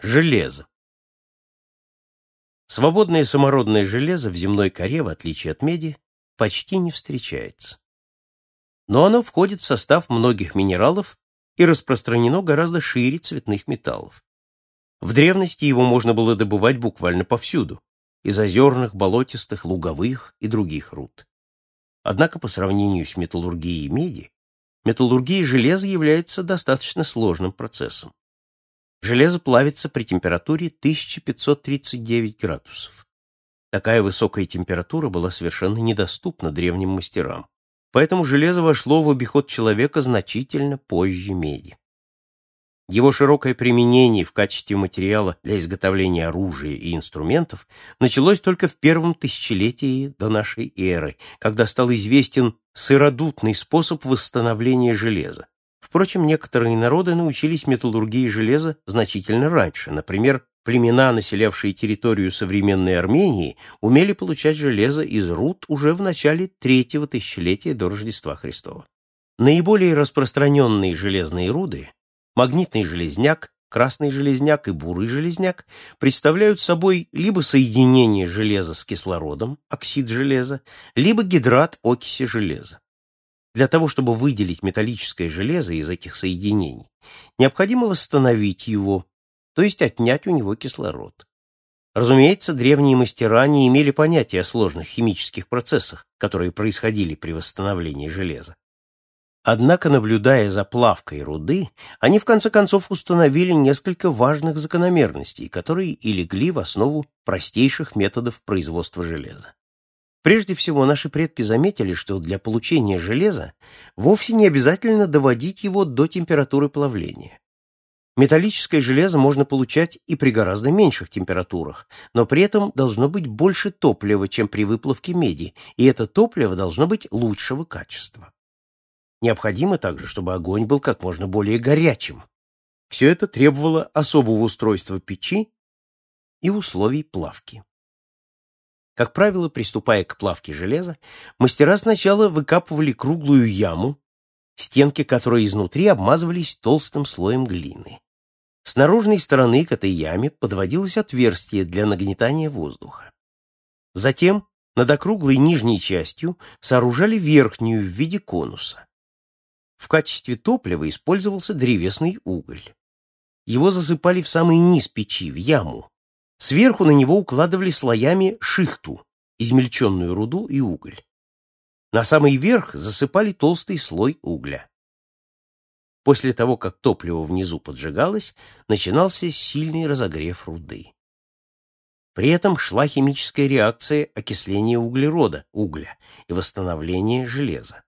Железо. Свободное самородное железо в земной коре, в отличие от меди, почти не встречается. Но оно входит в состав многих минералов и распространено гораздо шире цветных металлов. В древности его можно было добывать буквально повсюду, из озерных, болотистых, луговых и других руд. Однако по сравнению с металлургией меди, металлургия железа является достаточно сложным процессом. Железо плавится при температуре 1539 градусов. Такая высокая температура была совершенно недоступна древним мастерам, поэтому железо вошло в обиход человека значительно позже меди. Его широкое применение в качестве материала для изготовления оружия и инструментов началось только в первом тысячелетии до нашей эры, когда стал известен сыродутный способ восстановления железа. Впрочем, некоторые народы научились металлургии железа значительно раньше. Например, племена, населявшие территорию современной Армении, умели получать железо из руд уже в начале третьего тысячелетия до Рождества Христова. Наиболее распространенные железные руды – магнитный железняк, красный железняк и бурый железняк – представляют собой либо соединение железа с кислородом, оксид железа, либо гидрат окиси железа. Для того, чтобы выделить металлическое железо из этих соединений, необходимо восстановить его, то есть отнять у него кислород. Разумеется, древние мастера не имели понятия о сложных химических процессах, которые происходили при восстановлении железа. Однако, наблюдая за плавкой руды, они в конце концов установили несколько важных закономерностей, которые и легли в основу простейших методов производства железа. Прежде всего, наши предки заметили, что для получения железа вовсе не обязательно доводить его до температуры плавления. Металлическое железо можно получать и при гораздо меньших температурах, но при этом должно быть больше топлива, чем при выплавке меди, и это топливо должно быть лучшего качества. Необходимо также, чтобы огонь был как можно более горячим. Все это требовало особого устройства печи и условий плавки. Как правило, приступая к плавке железа, мастера сначала выкапывали круглую яму, стенки которой изнутри обмазывались толстым слоем глины. С наружной стороны к этой яме подводилось отверстие для нагнетания воздуха. Затем над округлой нижней частью сооружали верхнюю в виде конуса. В качестве топлива использовался древесный уголь. Его засыпали в самый низ печи, в яму, Сверху на него укладывали слоями шихту, измельченную руду и уголь. На самый верх засыпали толстый слой угля. После того, как топливо внизу поджигалось, начинался сильный разогрев руды. При этом шла химическая реакция окисления углерода, угля, и восстановления железа.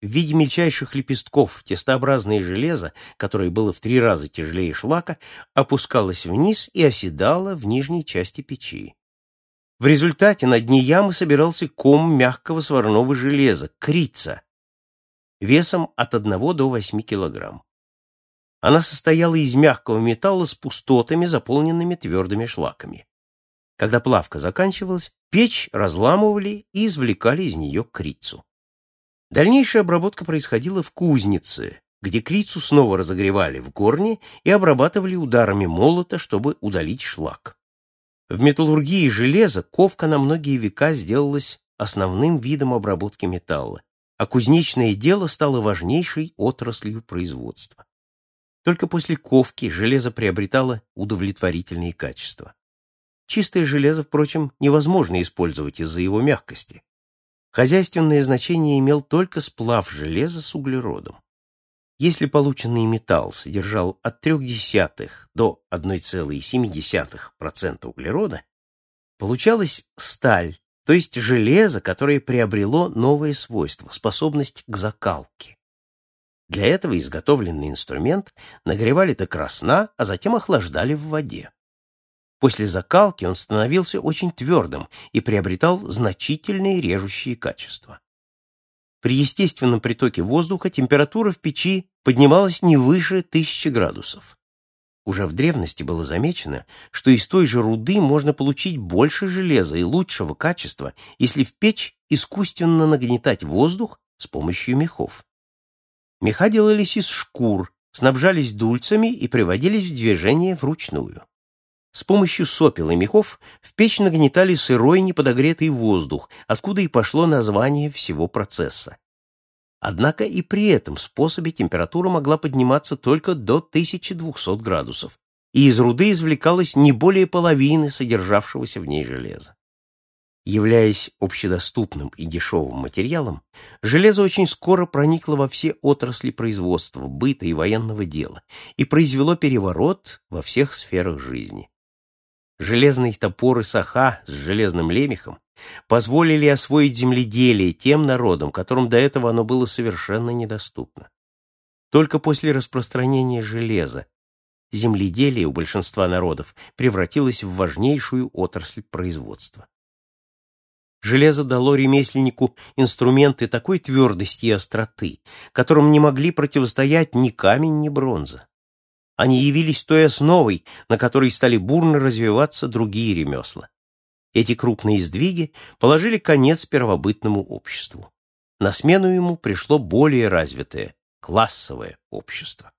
В виде мельчайших лепестков тестообразное железо, которое было в три раза тяжелее шлака, опускалось вниз и оседало в нижней части печи. В результате на дне ямы собирался ком мягкого сварного железа, крица, весом от 1 до 8 килограмм. Она состояла из мягкого металла с пустотами, заполненными твердыми шлаками. Когда плавка заканчивалась, печь разламывали и извлекали из нее крицу. Дальнейшая обработка происходила в кузнице, где крицу снова разогревали в горне и обрабатывали ударами молота, чтобы удалить шлак. В металлургии железа ковка на многие века сделалась основным видом обработки металла, а кузнечное дело стало важнейшей отраслью производства. Только после ковки железо приобретало удовлетворительные качества. Чистое железо, впрочем, невозможно использовать из-за его мягкости. Хозяйственное значение имел только сплав железа с углеродом. Если полученный металл содержал от 0,3 до 1,7% углерода, получалась сталь, то есть железо, которое приобрело новое свойство, способность к закалке. Для этого изготовленный инструмент нагревали до красна, а затем охлаждали в воде. После закалки он становился очень твердым и приобретал значительные режущие качества. При естественном притоке воздуха температура в печи поднималась не выше 1000 градусов. Уже в древности было замечено, что из той же руды можно получить больше железа и лучшего качества, если в печь искусственно нагнетать воздух с помощью мехов. Меха делались из шкур, снабжались дульцами и приводились в движение вручную. С помощью сопел и мехов в печь нагнетали сырой неподогретый воздух, откуда и пошло название всего процесса. Однако и при этом способе температура могла подниматься только до 1200 градусов, и из руды извлекалось не более половины содержавшегося в ней железа. Являясь общедоступным и дешевым материалом, железо очень скоро проникло во все отрасли производства, быта и военного дела и произвело переворот во всех сферах жизни. Железные топоры саха с железным лемехом позволили освоить земледелие тем народам, которым до этого оно было совершенно недоступно. Только после распространения железа земледелие у большинства народов превратилось в важнейшую отрасль производства. Железо дало ремесленнику инструменты такой твердости и остроты, которым не могли противостоять ни камень, ни бронза. Они явились той основой, на которой стали бурно развиваться другие ремесла. Эти крупные сдвиги положили конец первобытному обществу. На смену ему пришло более развитое классовое общество.